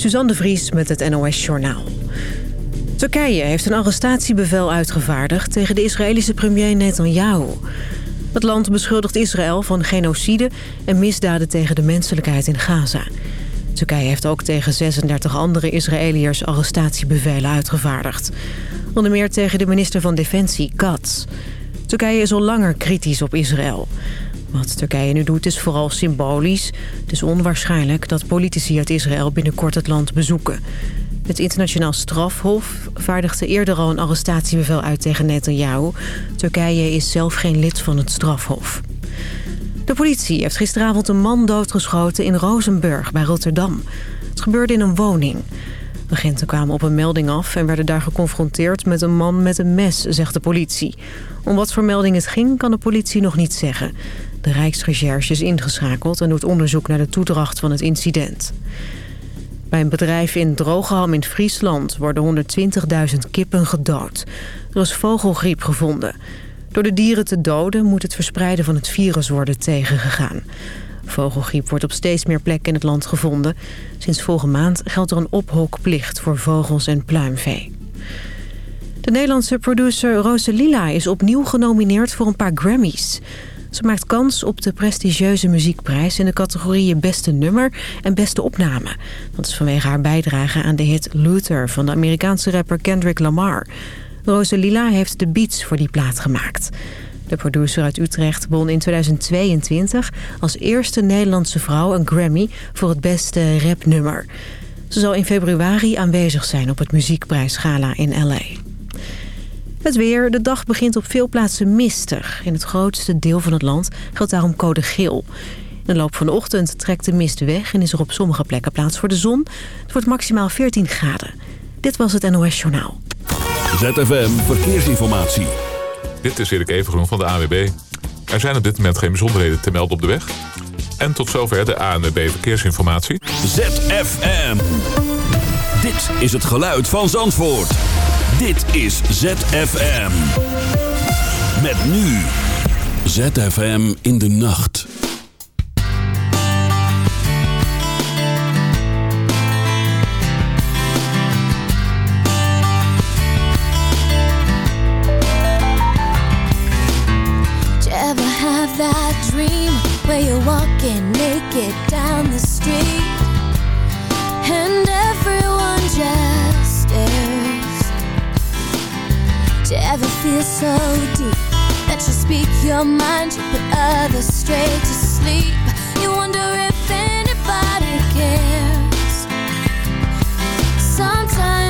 Suzanne Vries met het NOS Journaal. Turkije heeft een arrestatiebevel uitgevaardigd tegen de Israëlische premier Netanyahu. Het land beschuldigt Israël van genocide en misdaden tegen de menselijkheid in Gaza. Turkije heeft ook tegen 36 andere Israëliërs arrestatiebevelen uitgevaardigd. Onder meer tegen de minister van Defensie, Katz. Turkije is al langer kritisch op Israël. Wat Turkije nu doet is vooral symbolisch. Het is onwaarschijnlijk dat politici uit Israël binnenkort het land bezoeken. Het internationaal strafhof vaardigde eerder al een arrestatiebevel uit tegen Netanyahu. Turkije is zelf geen lid van het strafhof. De politie heeft gisteravond een man doodgeschoten in Rozenburg bij Rotterdam. Het gebeurde in een woning. Agenten kwamen op een melding af en werden daar geconfronteerd met een man met een mes, zegt de politie. Om wat voor melding het ging, kan de politie nog niet zeggen. De Rijksrecherche is ingeschakeld en doet onderzoek naar de toedracht van het incident. Bij een bedrijf in Drogeham in Friesland worden 120.000 kippen gedood. Er is vogelgriep gevonden. Door de dieren te doden moet het verspreiden van het virus worden tegengegaan. Vogelgriep wordt op steeds meer plekken in het land gevonden. Sinds volgende maand geldt er een ophokplicht voor vogels en pluimvee. De Nederlandse producer Rosalila is opnieuw genomineerd voor een paar Grammys. Ze maakt kans op de prestigieuze muziekprijs in de categorieën Beste Nummer en Beste Opname. Dat is vanwege haar bijdrage aan de hit Luther van de Amerikaanse rapper Kendrick Lamar. Rosalila heeft de beats voor die plaat gemaakt. De producer uit Utrecht won in 2022 als eerste Nederlandse vrouw een Grammy voor het beste rapnummer. Ze zal in februari aanwezig zijn op het muziekprijsgala in L.A. Het weer. De dag begint op veel plaatsen mistig. In het grootste deel van het land geldt daarom code geel. In de loop van de ochtend trekt de mist weg en is er op sommige plekken plaats voor de zon. Het wordt maximaal 14 graden. Dit was het NOS Journaal. ZFM Verkeersinformatie. Dit is Erik Evengroen van de AWB. Er zijn op dit moment geen bijzonderheden te melden op de weg. En tot zover de ANWB Verkeersinformatie. ZFM. Dit is het geluid van Zandvoort. Dit is ZFM. Met nu. ZFM in de nacht. that dream where you're walking Do you ever feel so deep that you speak your mind, you put others straight to sleep? You wonder if anybody cares. Sometimes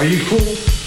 Are you cool?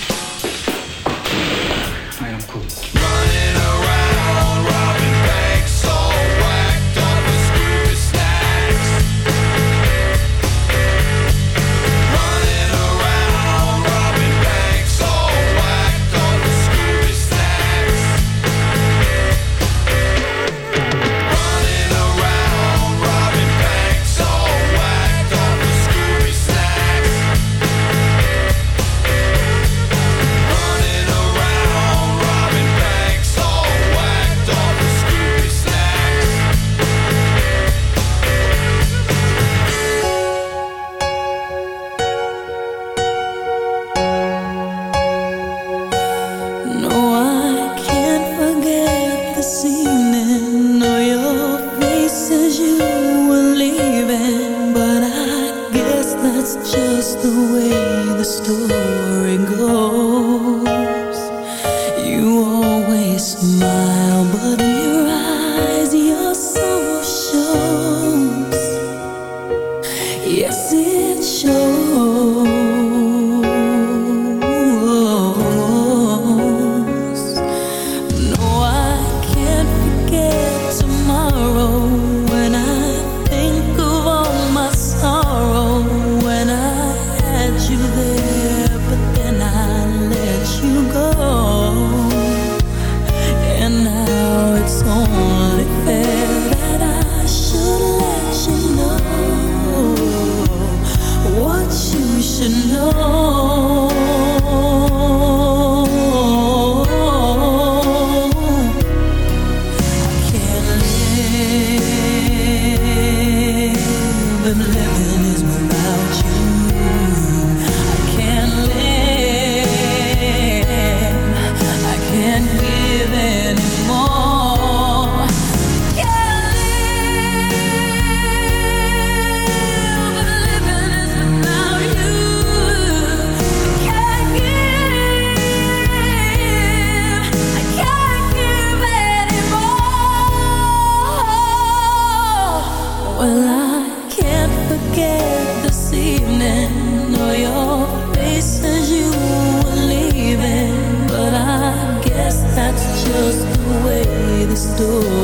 school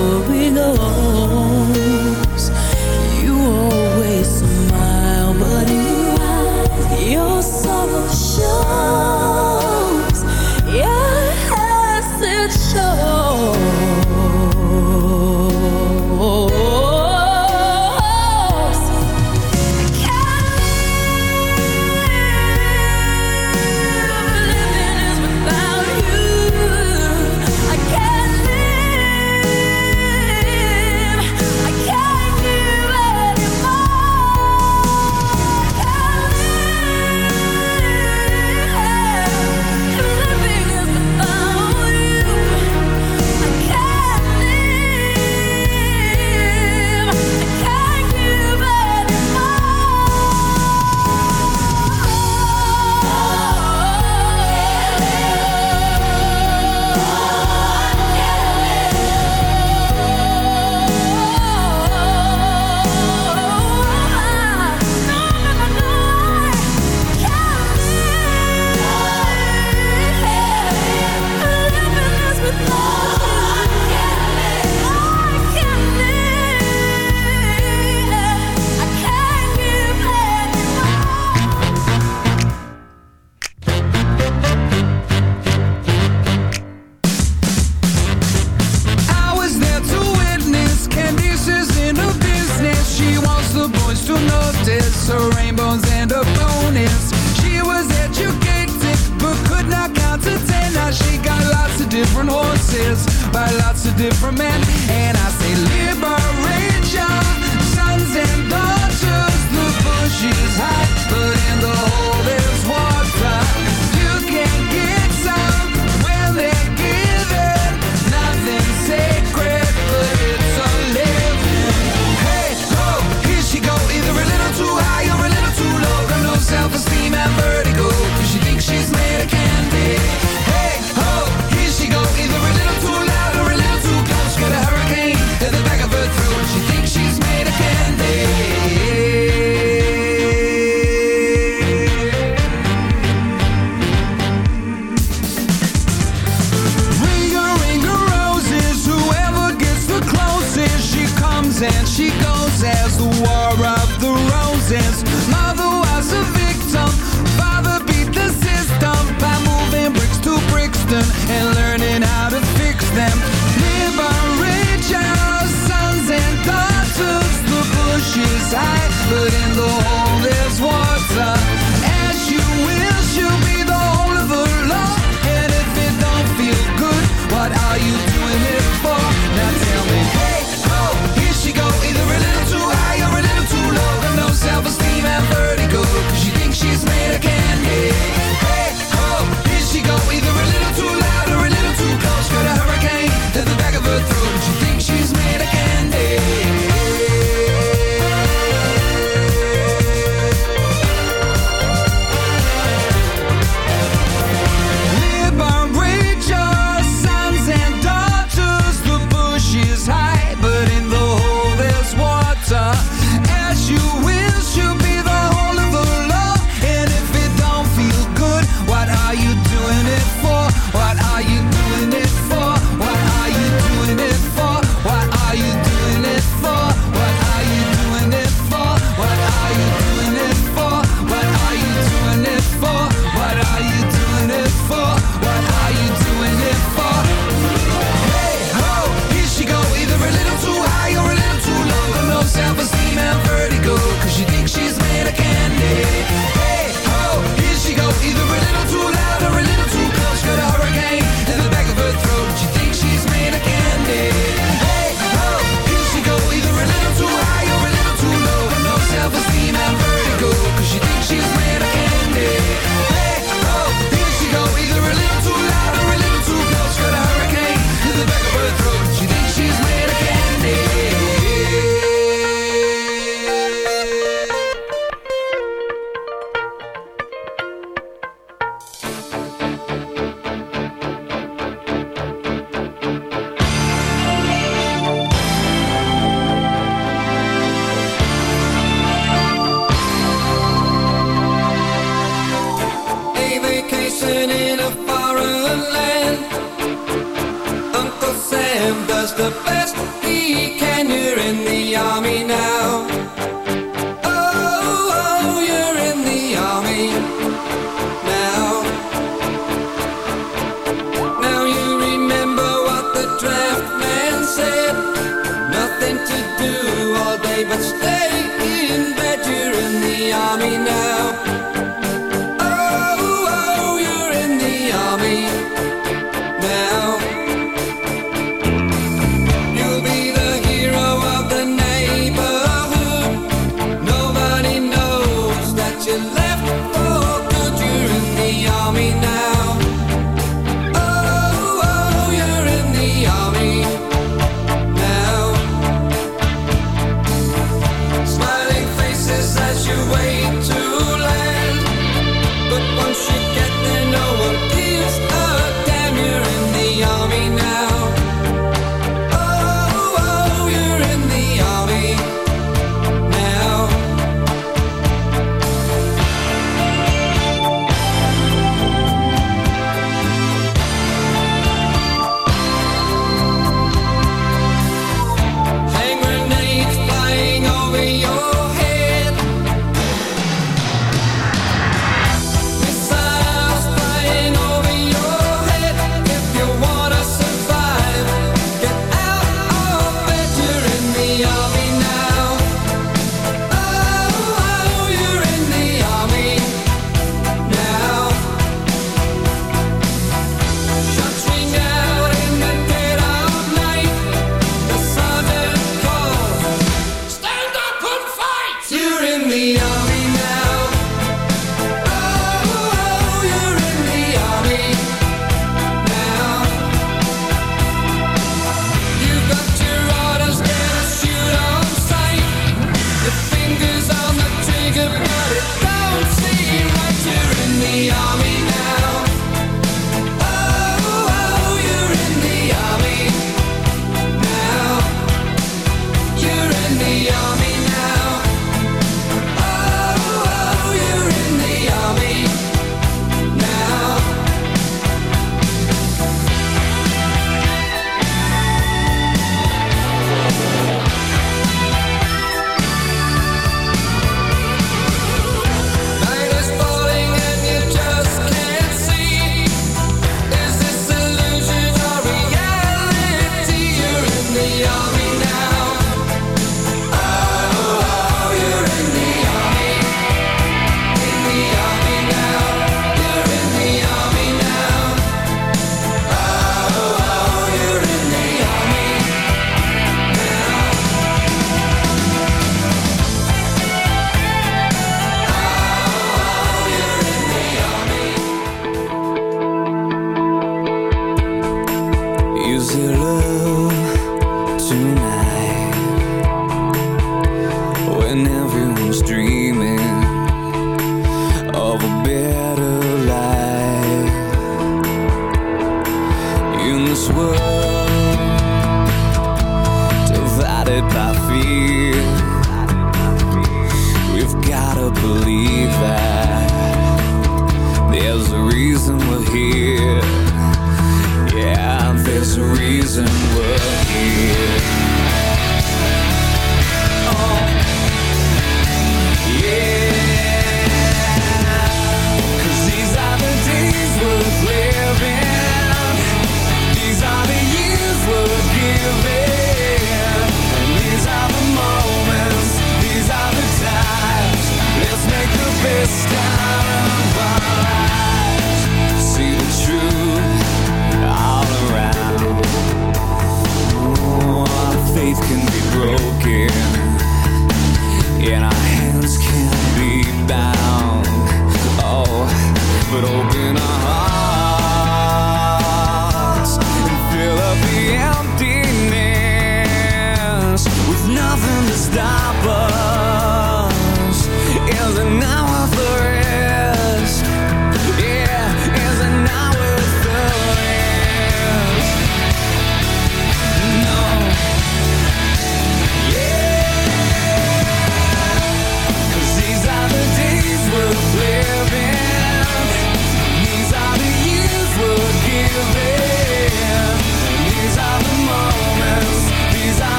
are you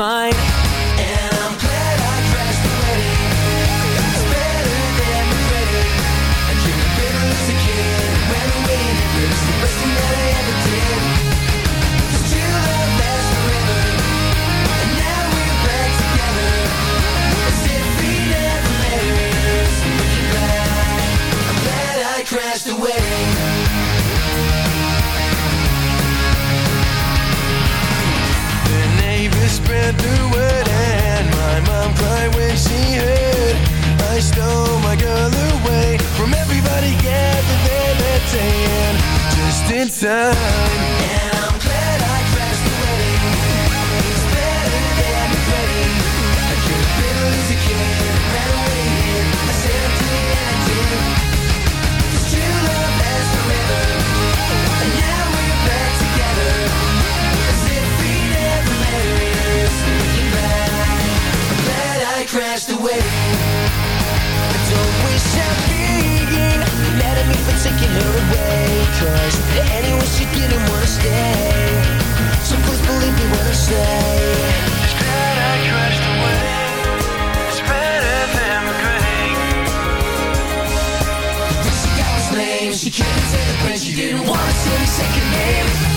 mine. went through it, and my mom cried when she heard I stole my girl away from everybody gathered there that day, and just in time. trust. Anyone she didn't wanna stay So please believe me when I say. It's better crushed away. Than regretting she got his name. She came to the place She didn't wanna say the second name.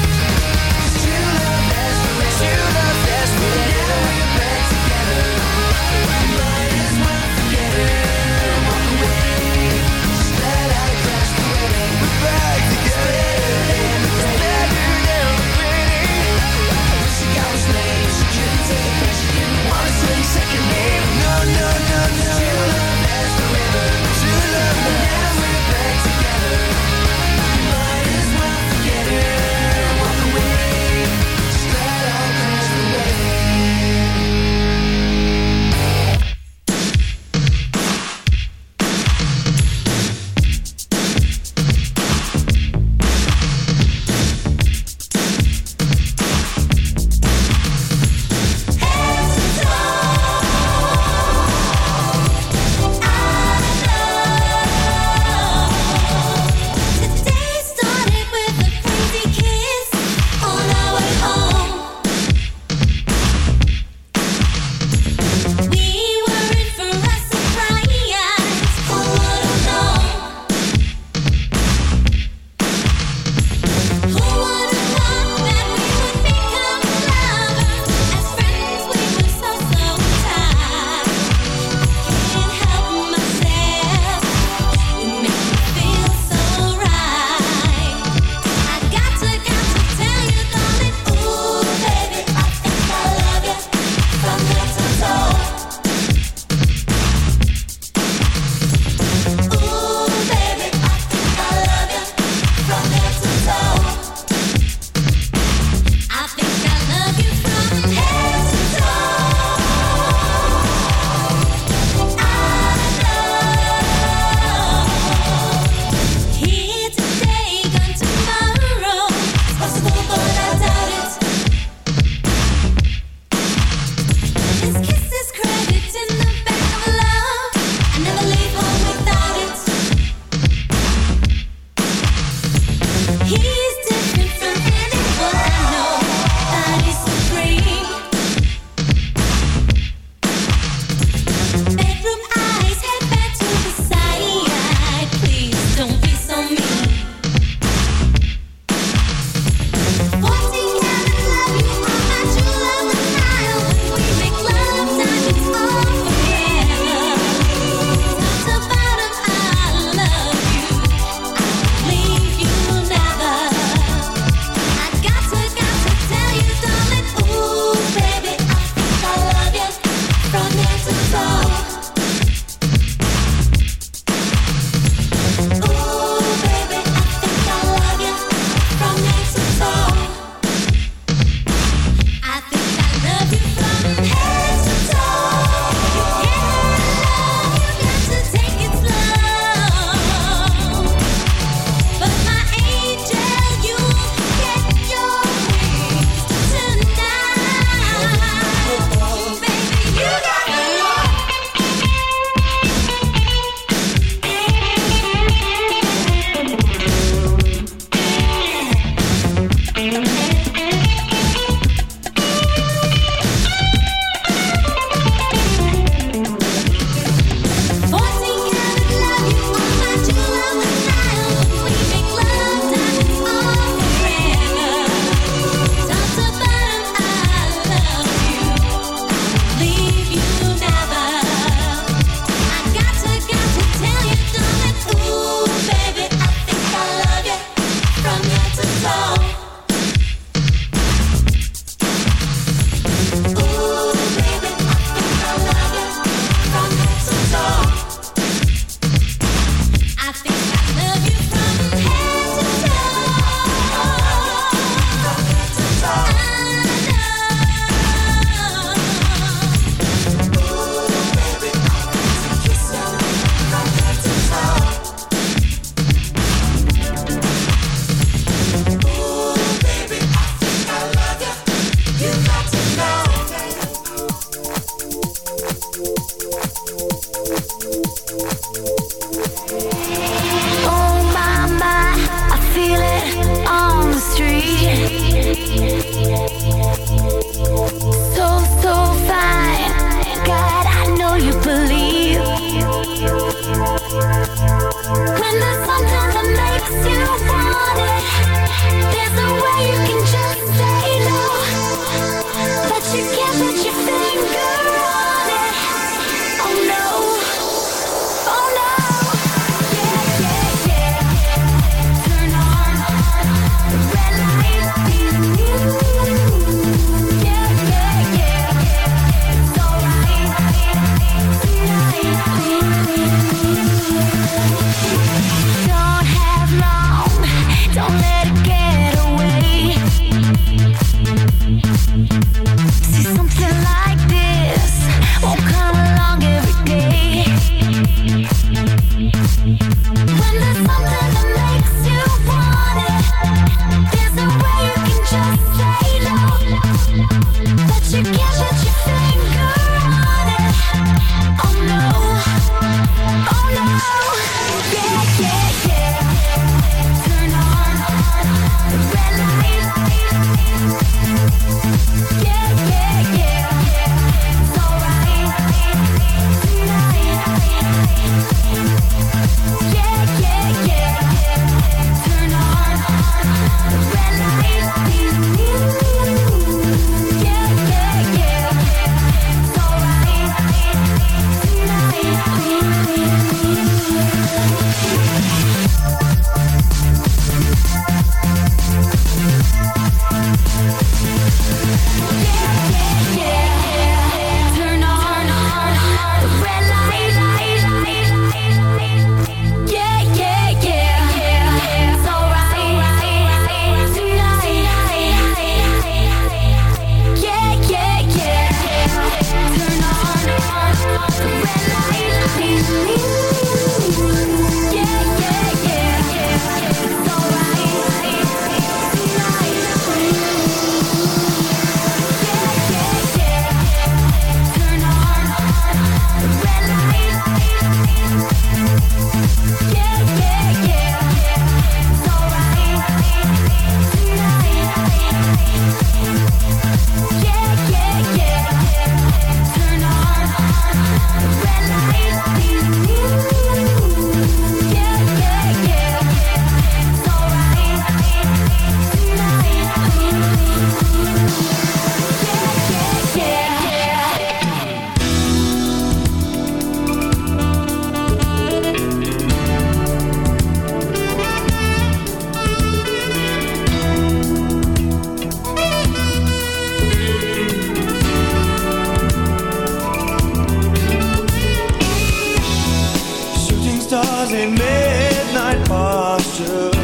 in midnight postures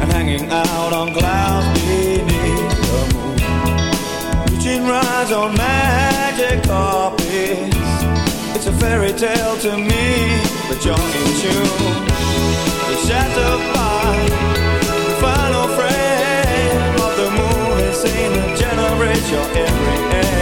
and hanging out on clouds beneath the moon. Reaching rides on magic carpets. It's a fairy tale to me, but you're in tune. The shadow by the final frame of the moon is seen to generate your every air.